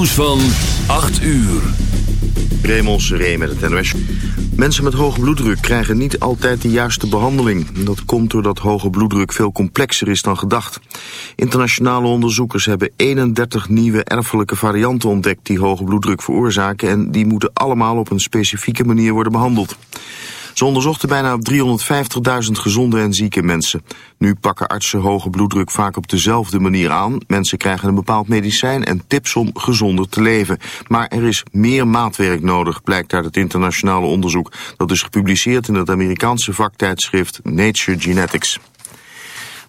nieuws van 8 uur. Raymond Seré met het NOS. Mensen met hoge bloeddruk krijgen niet altijd de juiste behandeling. Dat komt doordat hoge bloeddruk veel complexer is dan gedacht. Internationale onderzoekers hebben 31 nieuwe erfelijke varianten ontdekt... die hoge bloeddruk veroorzaken en die moeten allemaal op een specifieke manier worden behandeld. Ze onderzochten bijna 350.000 gezonde en zieke mensen. Nu pakken artsen hoge bloeddruk vaak op dezelfde manier aan. Mensen krijgen een bepaald medicijn en tips om gezonder te leven. Maar er is meer maatwerk nodig, blijkt uit het internationale onderzoek. Dat is gepubliceerd in het Amerikaanse vaktijdschrift Nature Genetics.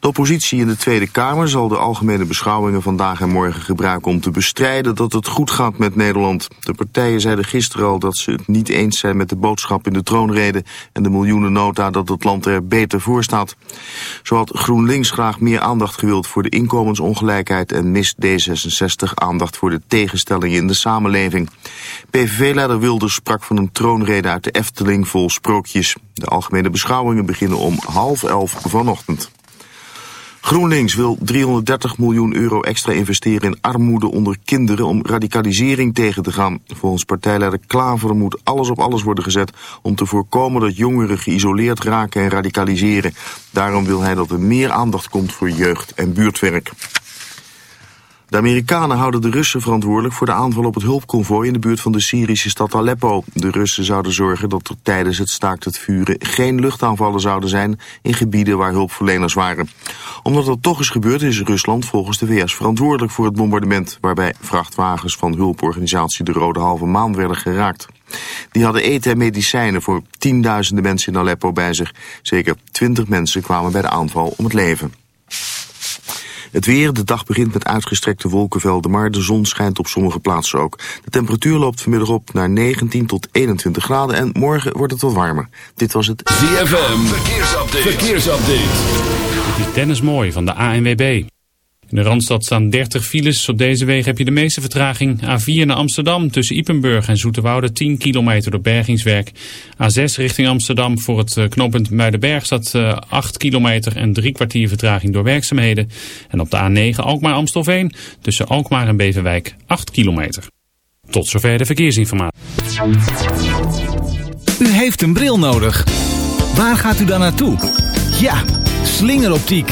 De oppositie in de Tweede Kamer zal de algemene beschouwingen vandaag en morgen gebruiken om te bestrijden dat het goed gaat met Nederland. De partijen zeiden gisteren al dat ze het niet eens zijn met de boodschap in de troonrede en de miljoenennota dat het land er beter voor staat. Zo had GroenLinks graag meer aandacht gewild voor de inkomensongelijkheid en mist D66 aandacht voor de tegenstellingen in de samenleving. PVV-leider Wilders sprak van een troonrede uit de Efteling vol sprookjes. De algemene beschouwingen beginnen om half elf vanochtend. GroenLinks wil 330 miljoen euro extra investeren in armoede onder kinderen om radicalisering tegen te gaan. Volgens partijleider Klaver moet alles op alles worden gezet om te voorkomen dat jongeren geïsoleerd raken en radicaliseren. Daarom wil hij dat er meer aandacht komt voor jeugd en buurtwerk. De Amerikanen houden de Russen verantwoordelijk voor de aanval op het hulpconvooi in de buurt van de Syrische stad Aleppo. De Russen zouden zorgen dat er tijdens het staakt het vuren geen luchtaanvallen zouden zijn in gebieden waar hulpverleners waren. Omdat dat toch is gebeurd is Rusland volgens de VS verantwoordelijk voor het bombardement waarbij vrachtwagens van hulporganisatie de Rode Halve Maan werden geraakt. Die hadden eten en medicijnen voor tienduizenden mensen in Aleppo bij zich. Zeker twintig mensen kwamen bij de aanval om het leven. Het weer, de dag begint met uitgestrekte wolkenvelden, maar de zon schijnt op sommige plaatsen ook. De temperatuur loopt vanmiddag op naar 19 tot 21 graden en morgen wordt het wat warmer. Dit was het ZFM, verkeersupdate. verkeersupdate. Dit is Dennis Mooi van de ANWB. In de Randstad staan 30 files. Op deze wegen heb je de meeste vertraging. A4 naar Amsterdam tussen Ipenburg en Zoeterwoude 10 kilometer door bergingswerk. A6 richting Amsterdam voor het eh, knooppunt Muidenberg staat 8 eh, kilometer en drie kwartier vertraging door werkzaamheden. En op de A9 Alkmaar-Amstelveen tussen Alkmaar en Beverwijk 8 kilometer. Tot zover de verkeersinformatie. U heeft een bril nodig. Waar gaat u dan naartoe? Ja, slingeroptiek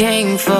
came for.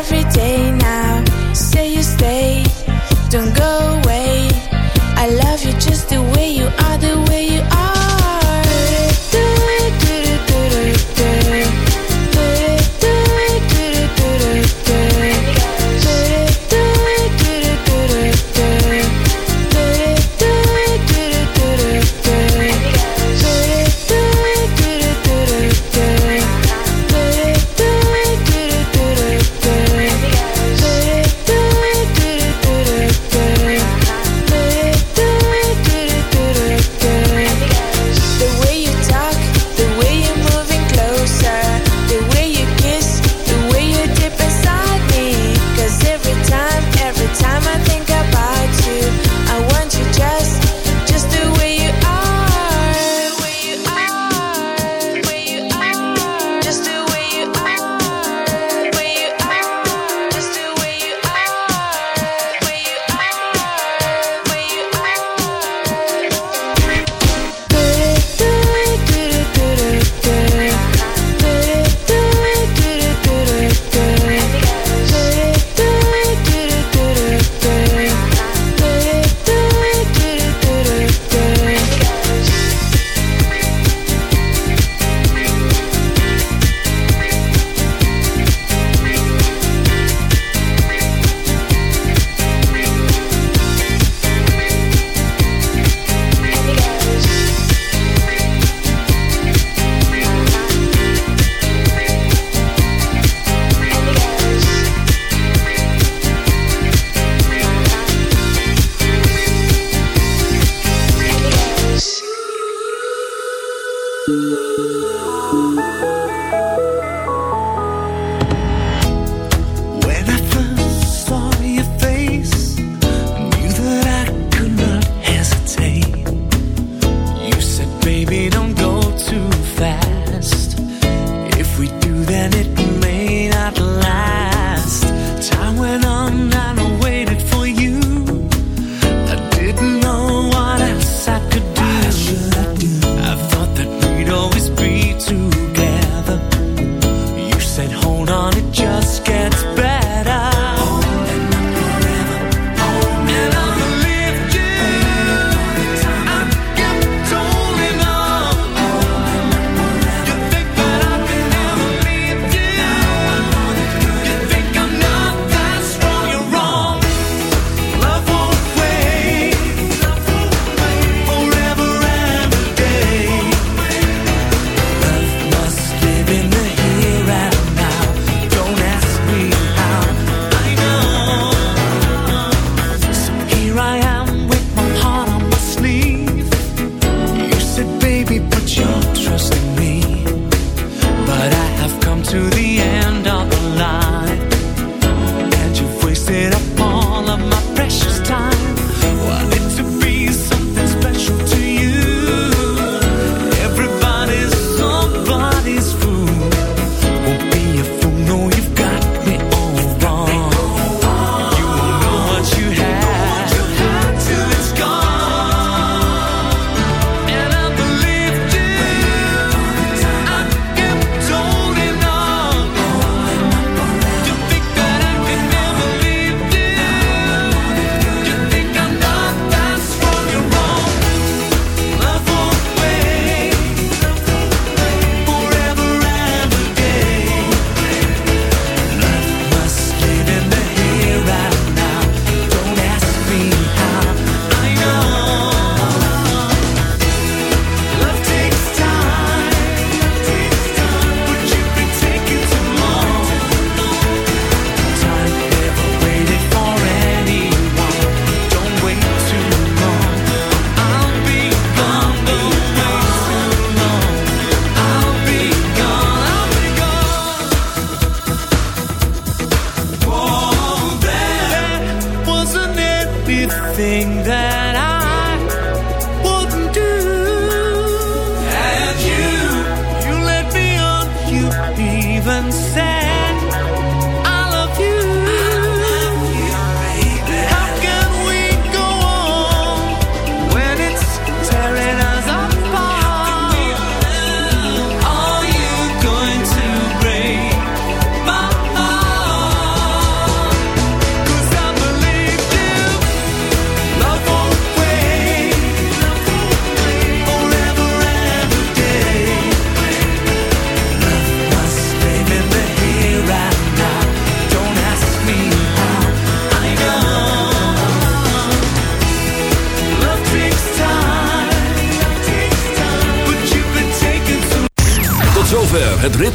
every day Música